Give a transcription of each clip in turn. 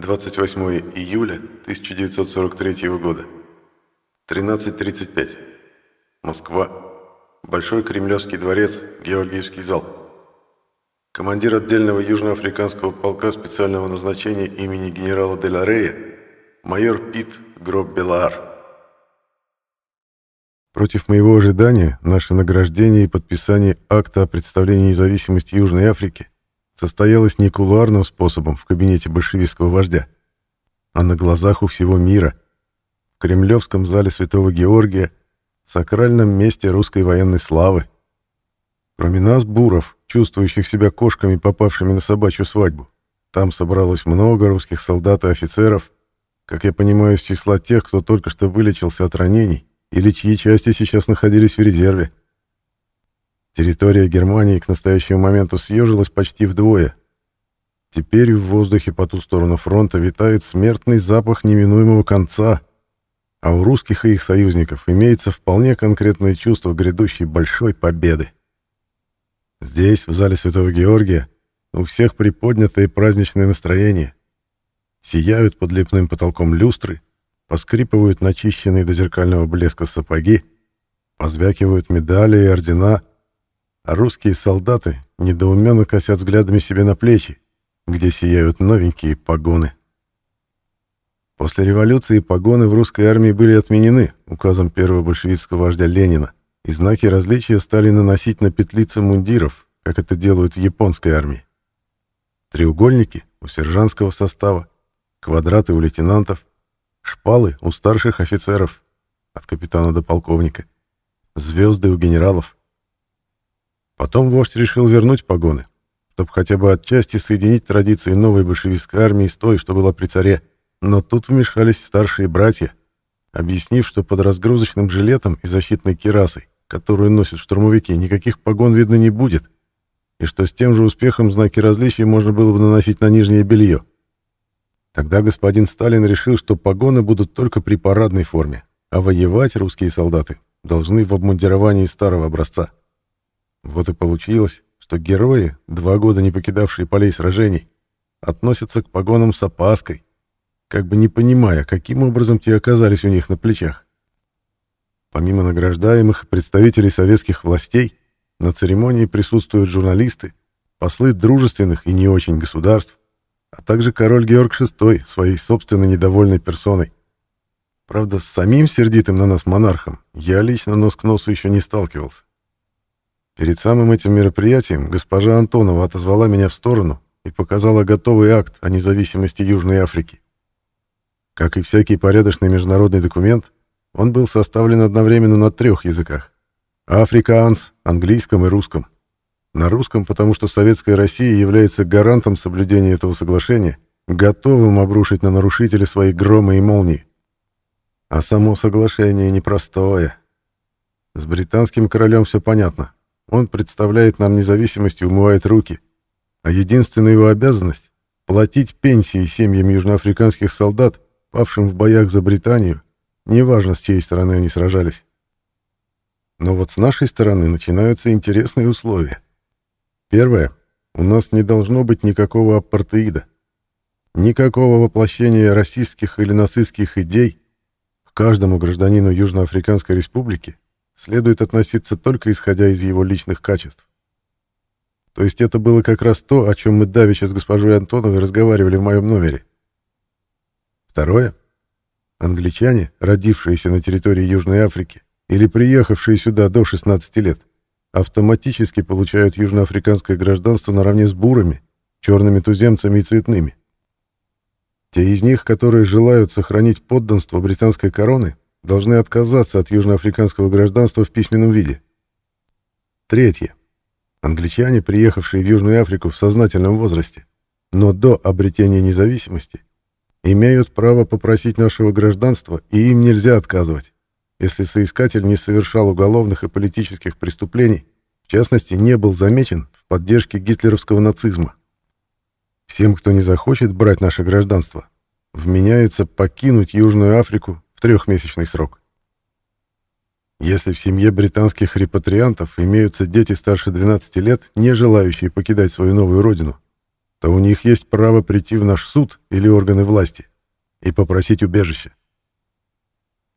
28 июля 1943 года. 13.35. Москва. Большой Кремлевский дворец, Георгиевский зал. Командир отдельного южноафриканского полка специального назначения имени генерала Деларея, майор Пит Гроб-Белаар. Против моего ожидания, наше награждение и подписание акта о представлении независимости Южной Африки состоялось не кулуарным способом в кабинете большевистского вождя, а на глазах у всего мира, в Кремлевском зале Святого Георгия, сакральном месте русской военной славы. Кроме нас, буров, чувствующих себя кошками, попавшими на собачью свадьбу, там собралось много русских солдат и офицеров, как я понимаю, из числа тех, кто только что вылечился от ранений или чьи части сейчас находились в резерве. Территория Германии к настоящему моменту съежилась почти вдвое. Теперь в воздухе по ту сторону фронта витает смертный запах неминуемого конца, а у русских и их союзников имеется вполне конкретное чувство грядущей большой победы. Здесь, в зале Святого Георгия, у всех приподнятое праздничное настроение. Сияют под лепным потолком люстры, поскрипывают начищенные до зеркального блеска сапоги, позвякивают медали и ордена, а русские солдаты недоуменно косят взглядами себе на плечи, где сияют новенькие погоны. После революции погоны в русской армии были отменены указом первого большевистского вождя Ленина, и знаки различия стали наносить на петлицы мундиров, как это делают в японской армии. Треугольники у сержантского состава, квадраты у лейтенантов, шпалы у старших офицеров, от капитана до полковника, звезды у генералов. Потом вождь решил вернуть погоны, чтобы хотя бы отчасти соединить традиции новой большевистской армии с той, что была при царе. Но тут вмешались старшие братья, объяснив, что под разгрузочным жилетом и защитной кирасой, которую носят штурмовики, никаких погон видно не будет, и что с тем же успехом знаки различия можно было бы наносить на нижнее белье. Тогда господин Сталин решил, что погоны будут только при парадной форме, а воевать русские солдаты должны в обмундировании старого образца. Вот и получилось, что герои, два года не покидавшие полей сражений, относятся к погонам с опаской, как бы не понимая, каким образом те оказались у них на плечах. Помимо награждаемых представителей советских властей, на церемонии присутствуют журналисты, послы дружественных и не очень государств, а также король Георг VI своей собственной недовольной персоной. Правда, с самим сердитым на нас монархом я лично нос к носу еще не сталкивался. Перед самым этим мероприятием госпожа Антонова отозвала меня в сторону и показала готовый акт о независимости Южной Африки. Как и всякий порядочный международный документ, он был составлен одновременно на трех языках — африкаанс, английском и русском. На русском, потому что Советская Россия является гарантом соблюдения этого соглашения, готовым обрушить на нарушителя свои громы и молнии. А само соглашение непростое. С британским королем все понятно. Он представляет нам независимость и умывает руки. А единственная его обязанность — платить пенсии семьям южноафриканских солдат, павшим в боях за Британию, неважно, с чьей стороны они сражались. Но вот с нашей стороны начинаются интересные условия. Первое. У нас не должно быть никакого апартеида. Никакого воплощения расистских или нацистских идей к каждому гражданину Южноафриканской Республики следует относиться только исходя из его личных качеств. То есть это было как раз то, о чем мы давеча с госпожой Антоновой разговаривали в моем номере. Второе. Англичане, родившиеся на территории Южной Африки или приехавшие сюда до 16 лет, автоматически получают южноафриканское гражданство наравне с бурами, черными туземцами и цветными. Те из них, которые желают сохранить подданство британской короны, должны отказаться от южноафриканского гражданства в письменном виде. Третье. Англичане, приехавшие в Южную Африку в сознательном возрасте, но до обретения независимости, имеют право попросить нашего гражданства, и им нельзя отказывать, если соискатель не совершал уголовных и политических преступлений, в частности, не был замечен в поддержке гитлеровского нацизма. Всем, кто не захочет брать наше гражданство, вменяется покинуть Южную Африку в трехмесячный срок. Если в семье британских репатриантов имеются дети старше 12 лет, не желающие покидать свою новую родину, то у них есть право прийти в наш суд или органы власти и попросить убежище.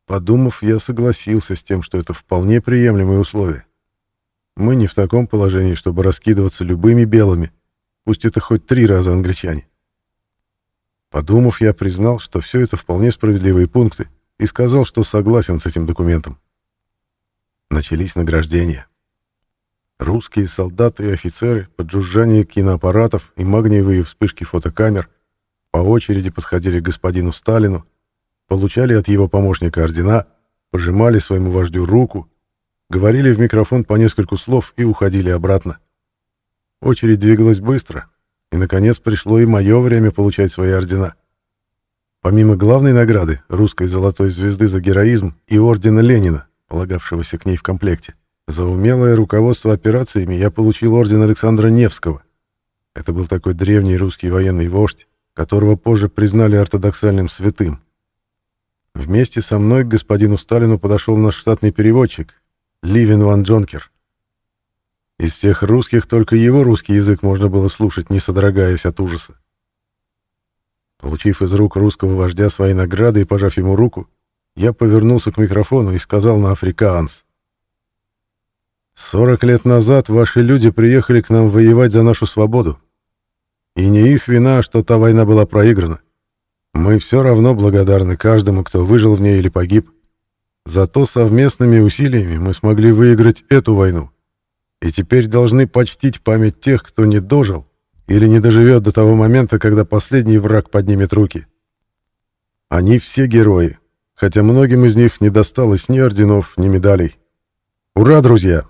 Подумав, я согласился с тем, что это вполне приемлемые условия. Мы не в таком положении, чтобы раскидываться любыми белыми, пусть это хоть три раза англичане. Подумав, я признал, что все это вполне справедливые пункты, и сказал, что согласен с этим документом. Начались награждения. Русские солдаты и офицеры под жужжание киноаппаратов и магниевые вспышки фотокамер по очереди подходили к господину Сталину, получали от его помощника ордена, пожимали своему вождю руку, говорили в микрофон по нескольку слов и уходили обратно. Очередь двигалась быстро, и, наконец, пришло и мое время получать свои ордена. Помимо главной награды, русской золотой звезды за героизм и ордена Ленина, полагавшегося к ней в комплекте, за умелое руководство операциями я получил орден Александра Невского. Это был такой древний русский военный вождь, которого позже признали ортодоксальным святым. Вместе со мной к господину Сталину подошел наш штатный переводчик, Ливен ван Джонкер. Из всех русских только его русский язык можно было слушать, не содрогаясь от ужаса. Получив из рук русского вождя свои награды и пожав ему руку, я повернулся к микрофону и сказал на африкаанс. Сорок лет назад ваши люди приехали к нам воевать за нашу свободу. И не их вина, что та война была проиграна. Мы все равно благодарны каждому, кто выжил в ней или погиб. Зато совместными усилиями мы смогли выиграть эту войну. И теперь должны почтить память тех, кто не дожил или не доживет до того момента, когда последний враг поднимет руки. Они все герои, хотя многим из них не досталось ни орденов, ни медалей. Ура, друзья!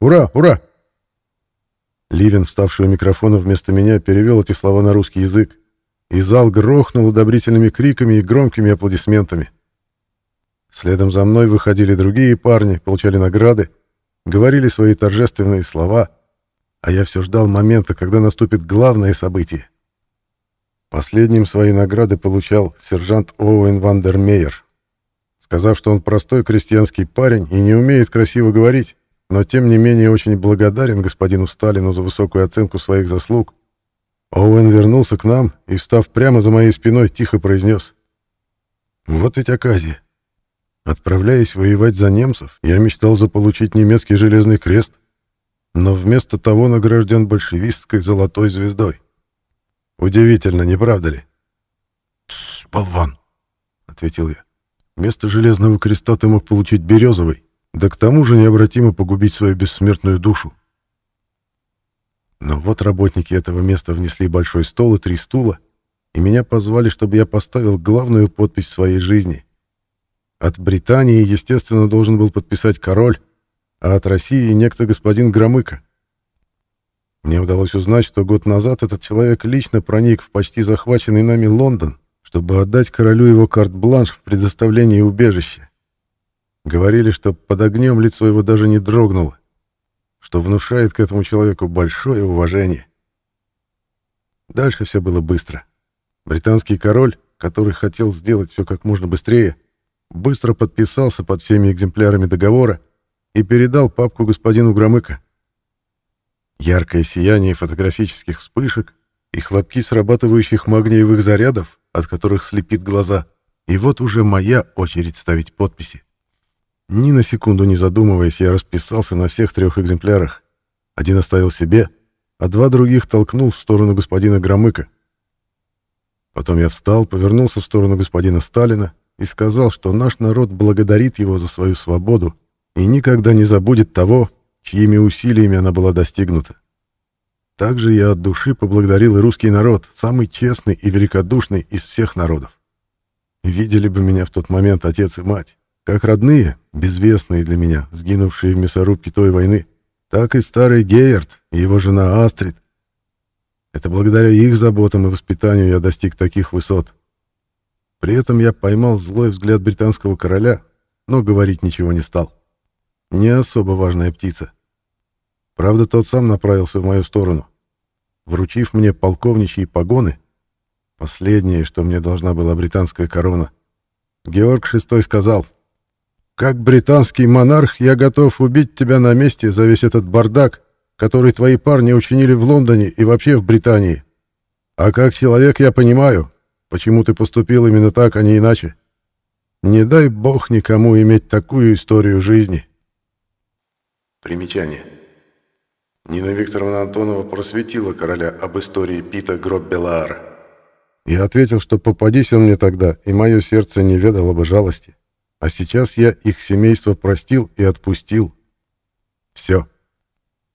Ура! Ура!» Ливен, вставший у микрофона вместо меня, перевел эти слова на русский язык, и зал грохнул одобрительными криками и громкими аплодисментами. Следом за мной выходили другие парни, получали награды, говорили свои торжественные слова, а я все ждал момента, когда наступит главное событие. Последним свои награды получал сержант Оуэн Вандермейер. Сказав, что он простой крестьянский парень и не умеет красиво говорить, но тем не менее очень благодарен господину Сталину за высокую оценку своих заслуг. Оуэн вернулся к нам и, встав прямо за моей спиной, тихо произнес. «Вот ведь оказия. Отправляясь воевать за немцев, я мечтал заполучить немецкий железный крест, но вместо того награжден большевистской золотой звездой. Удивительно, не правда ли?» «Тссс, болван!» — ответил я. «Вместо железного креста ты мог получить березовый, да к тому же необратимо погубить свою бессмертную душу. Но вот работники этого места внесли большой стол и три стула, и меня позвали, чтобы я поставил главную подпись своей жизни. От Британии, естественно, должен был подписать король, а от России некто господин Громыко. Мне удалось узнать, что год назад этот человек лично проник в почти захваченный нами Лондон, чтобы отдать королю его карт-бланш в предоставлении убежища. Говорили, что под огнем лицо его даже не дрогнуло, что внушает к этому человеку большое уважение. Дальше все было быстро. Британский король, который хотел сделать все как можно быстрее, быстро подписался под всеми экземплярами договора и передал папку господину Громыко. Яркое сияние фотографических вспышек и хлопки срабатывающих магниевых зарядов, от которых слепит глаза. И вот уже моя очередь ставить подписи. Ни на секунду не задумываясь, я расписался на всех трех экземплярах. Один оставил себе, а два других толкнул в сторону господина Громыка. Потом я встал, повернулся в сторону господина Сталина и сказал, что наш народ благодарит его за свою свободу и никогда не забудет того, чьими усилиями она была достигнута. Также я от души поблагодарил и русский народ, самый честный и великодушный из всех народов. Видели бы меня в тот момент отец и мать как родные, безвестные для меня, сгинувшие в мясорубке той войны, так и старый Гейерт и его жена Астрид. Это благодаря их заботам и воспитанию я достиг таких высот. При этом я поймал злой взгляд британского короля, но говорить ничего не стал. Не особо важная птица. Правда, тот сам направился в мою сторону. Вручив мне полковничьи погоны, последнее, что мне должна была британская корона, Георг VI сказал, как британский монарх я готов убить тебя на месте за весь этот бардак, который твои парни учинили в Лондоне и вообще в Британии. А как человек я понимаю, почему ты поступил именно так, а не иначе. Не дай бог никому иметь такую историю жизни. Примечание. Нина Викторовна Антонова просветила короля об истории Пита Гроббелаара. Я ответил, что попадись он мне тогда, и мое сердце не ведало бы жалости. А сейчас я их семейство простил и отпустил. Все.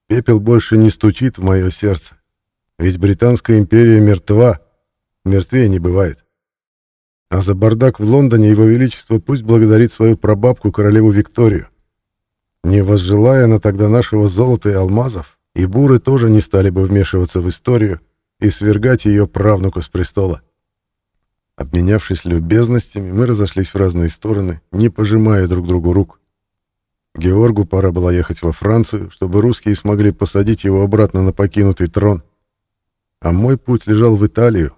Пепел больше не стучит в мое сердце. Ведь Британская империя мертва, мертвее не бывает. А за бардак в Лондоне его величество пусть благодарит свою прабабку королеву Викторию. Не возжелая она тогда нашего золота и алмазов, и буры тоже не стали бы вмешиваться в историю и свергать ее правнука с престола. Обменявшись любезностями, мы разошлись в разные стороны, не пожимая друг другу рук. Георгу пора было ехать во Францию, чтобы русские смогли посадить его обратно на покинутый трон. А мой путь лежал в Италию,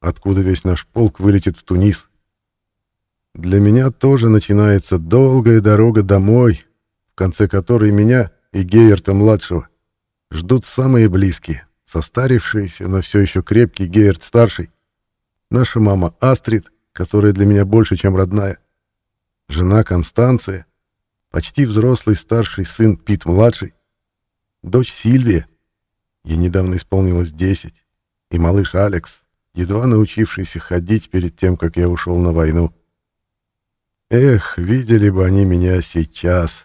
откуда весь наш полк вылетит в Тунис. Для меня тоже начинается долгая дорога домой, конце которой меня и Гейерта-младшего ждут самые близкие, состарившиеся, но все еще крепкий Гейерт-старший, наша мама Астрид, которая для меня больше, чем родная, жена Констанция, почти взрослый старший сын Пит-младший, дочь Сильвия, ей недавно исполнилось 10, и малыш Алекс, едва научившийся ходить перед тем, как я ушел на войну. Эх, видели бы они меня сейчас.